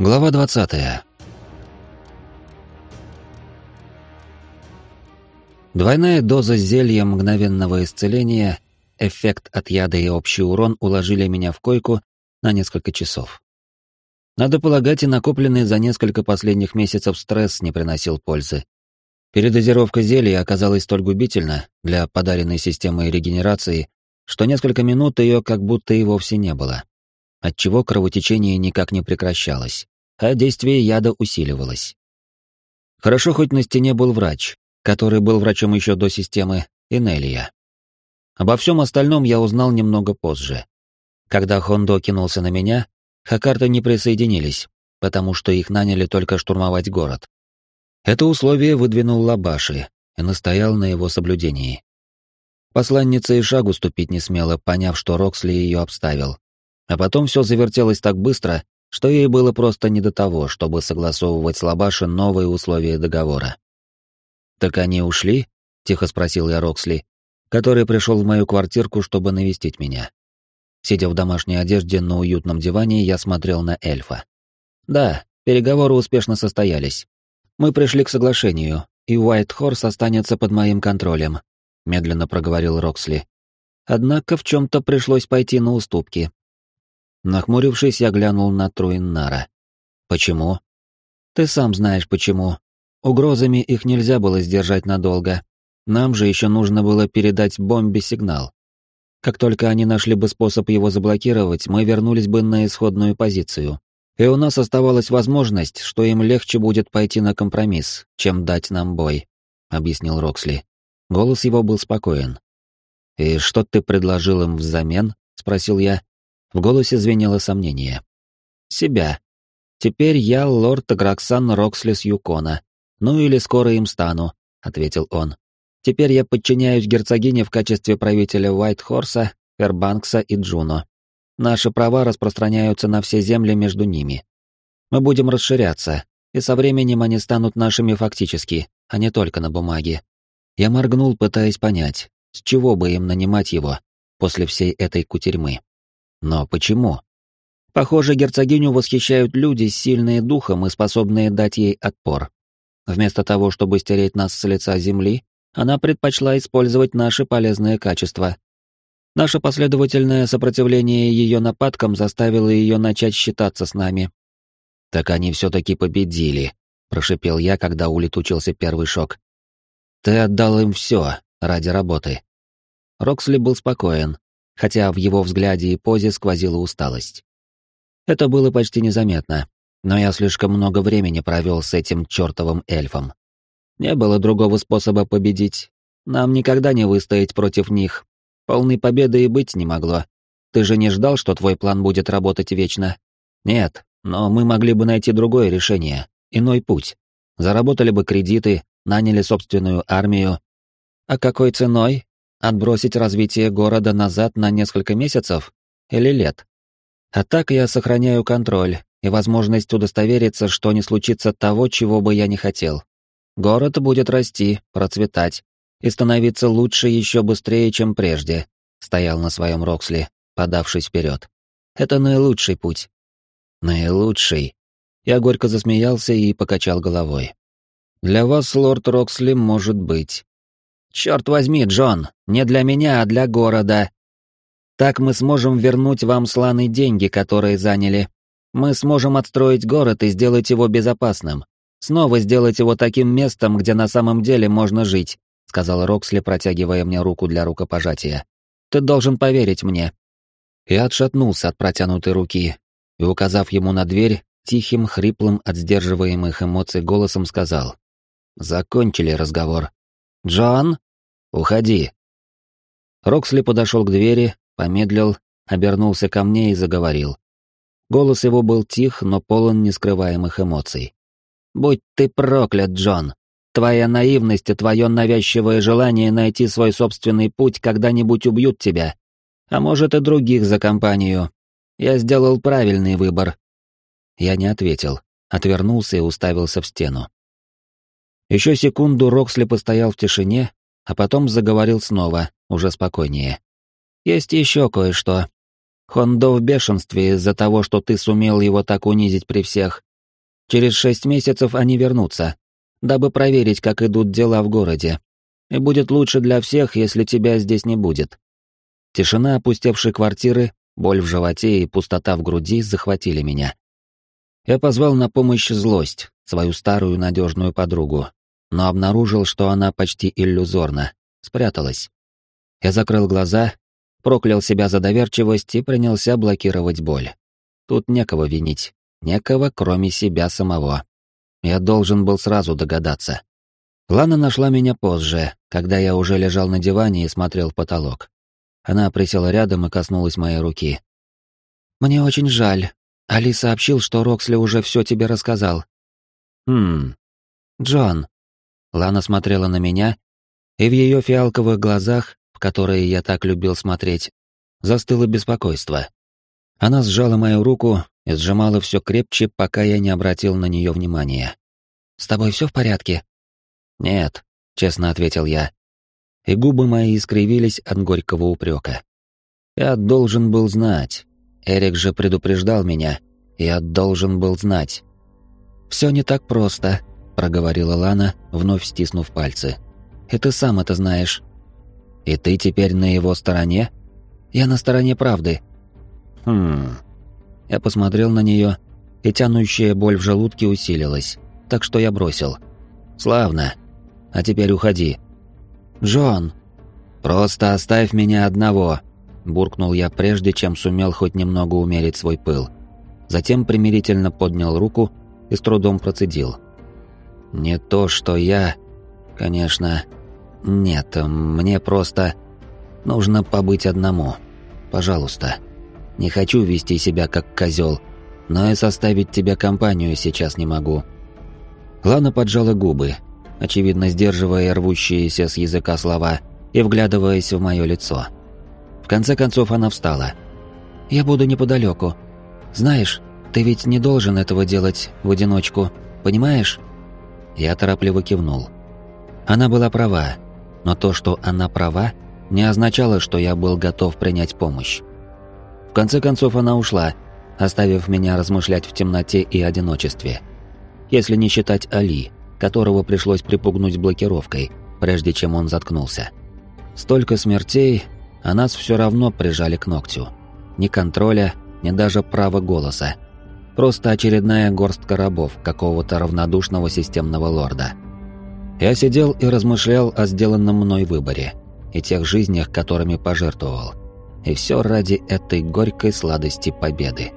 Глава 20. Двойная доза зелья мгновенного исцеления, эффект от яда и общий урон уложили меня в койку на несколько часов. Надо полагать, и накопленный за несколько последних месяцев стресс не приносил пользы. Передозировка зелья оказалась столь губительна для подаренной системой регенерации, что несколько минут ее как будто и вовсе не было, отчего кровотечение никак не прекращалось, а действие яда усиливалось. Хорошо хоть на стене был врач, который был врачом еще до системы, Инелия. Обо всем остальном я узнал немного позже. Когда Хондо кинулся на меня, Хакарты не присоединились, потому что их наняли только штурмовать город. Это условие выдвинул Лабаши и настоял на его соблюдении. Посланница и шагу ступить не смела, поняв, что Роксли ее обставил. А потом все завертелось так быстро, что ей было просто не до того, чтобы согласовывать с Лабаши новые условия договора. «Так они ушли?» — тихо спросил я Роксли, который пришел в мою квартирку, чтобы навестить меня. Сидя в домашней одежде на уютном диване, я смотрел на эльфа. «Да, переговоры успешно состоялись. Мы пришли к соглашению, и Уайт Хорс останется под моим контролем», — медленно проговорил Роксли. «Однако в чем-то пришлось пойти на уступки». Нахмурившись, я глянул на Труиннара. «Почему?» «Ты сам знаешь, почему. Угрозами их нельзя было сдержать надолго. Нам же еще нужно было передать бомбе сигнал. Как только они нашли бы способ его заблокировать, мы вернулись бы на исходную позицию и у нас оставалась возможность, что им легче будет пойти на компромисс, чем дать нам бой», — объяснил Роксли. Голос его был спокоен. «И что ты предложил им взамен?» — спросил я. В голосе звенело сомнение. «Себя. Теперь я лорд Граксан Роксли с Юкона. Ну или скоро им стану», — ответил он. «Теперь я подчиняюсь герцогине в качестве правителя Уайт-Хорса, Фербанкса и Джуно. Наши права распространяются на все земли между ними. Мы будем расширяться, и со временем они станут нашими фактически, а не только на бумаге. Я моргнул, пытаясь понять, с чего бы им нанимать его после всей этой кутерьмы. Но почему? Похоже, герцогиню восхищают люди, сильные духом и способные дать ей отпор. Вместо того, чтобы стереть нас с лица земли, она предпочла использовать наши полезные качества Наше последовательное сопротивление ее нападкам заставило ее начать считаться с нами. «Так они все-таки победили», — прошипел я, когда улетучился первый шок. «Ты отдал им все ради работы». Роксли был спокоен, хотя в его взгляде и позе сквозила усталость. Это было почти незаметно, но я слишком много времени провел с этим чертовым эльфом. Не было другого способа победить. Нам никогда не выстоять против них, Полной победы и быть не могло. Ты же не ждал, что твой план будет работать вечно? Нет, но мы могли бы найти другое решение, иной путь. Заработали бы кредиты, наняли собственную армию. А какой ценой? Отбросить развитие города назад на несколько месяцев или лет? А так я сохраняю контроль и возможность удостовериться, что не случится того, чего бы я не хотел. Город будет расти, процветать, и становиться лучше еще быстрее, чем прежде, стоял на своем Роксли, подавшись вперед. Это наилучший путь. Наилучший. Я горько засмеялся и покачал головой. Для вас, лорд Роксли, может быть. Черт возьми, Джон, не для меня, а для города. Так мы сможем вернуть вам сланы деньги, которые заняли. Мы сможем отстроить город и сделать его безопасным. Снова сделать его таким местом, где на самом деле можно жить, сказал Роксли, протягивая мне руку для рукопожатия. Ты должен поверить мне. Я отшатнулся от протянутой руки и, указав ему на дверь, тихим, хриплым от сдерживаемых эмоций голосом сказал: "Закончили разговор. Джон, уходи". Роксли подошел к двери, помедлил, обернулся ко мне и заговорил. Голос его был тих, но полон нескрываемых эмоций. «Будь ты проклят, Джон! Твоя наивность и твое навязчивое желание найти свой собственный путь когда-нибудь убьют тебя. А может и других за компанию. Я сделал правильный выбор. Я не ответил, отвернулся и уставился в стену. Еще секунду Роксли постоял в тишине, а потом заговорил снова, уже спокойнее. «Есть еще кое-что. Хондо в бешенстве из-за того, что ты сумел его так унизить при всех, Через шесть месяцев они вернутся, дабы проверить, как идут дела в городе. И будет лучше для всех, если тебя здесь не будет. Тишина опустевшей квартиры, боль в животе и пустота в груди захватили меня. Я позвал на помощь злость, свою старую надежную подругу, но обнаружил, что она почти иллюзорна, спряталась. Я закрыл глаза, проклял себя за доверчивость и принялся блокировать боль. Тут некого винить, некого, кроме себя самого. Я должен был сразу догадаться. Лана нашла меня позже, когда я уже лежал на диване и смотрел в потолок. Она присела рядом и коснулась моей руки. «Мне очень жаль. Али сообщил, что Роксли уже все тебе рассказал». «Хм... Джон». Лана смотрела на меня, и в ее фиалковых глазах, в которые я так любил смотреть, застыло беспокойство. Она сжала мою руку и сжимала все крепче, пока я не обратил на нее внимания. «С тобой все в порядке?» «Нет», — честно ответил я. И губы мои искривились от горького упрека. «Я должен был знать. Эрик же предупреждал меня. Я должен был знать». «Все не так просто», — проговорила Лана, вновь стиснув пальцы. «И ты сам это знаешь». «И ты теперь на его стороне?» «Я на стороне правды». «Хм...» Я посмотрел на нее, и тянущая боль в желудке усилилась, так что я бросил. «Славно. А теперь уходи». «Джон!» «Просто оставь меня одного», — буркнул я прежде, чем сумел хоть немного умерить свой пыл. Затем примирительно поднял руку и с трудом процедил. «Не то, что я... Конечно... Нет, мне просто... Нужно побыть одному. Пожалуйста». Не хочу вести себя как козел, но и составить тебе компанию сейчас не могу». Лана поджала губы, очевидно сдерживая рвущиеся с языка слова и вглядываясь в мое лицо. В конце концов она встала. «Я буду неподалеку. Знаешь, ты ведь не должен этого делать в одиночку, понимаешь?» Я торопливо кивнул. Она была права, но то, что она права, не означало, что я был готов принять помощь. В конце концов она ушла, оставив меня размышлять в темноте и одиночестве. Если не считать Али, которого пришлось припугнуть блокировкой, прежде чем он заткнулся. Столько смертей, а нас все равно прижали к ногтю. Ни контроля, ни даже права голоса. Просто очередная горстка рабов какого-то равнодушного системного лорда. Я сидел и размышлял о сделанном мной выборе и тех жизнях, которыми пожертвовал. И все ради этой горькой сладости победы.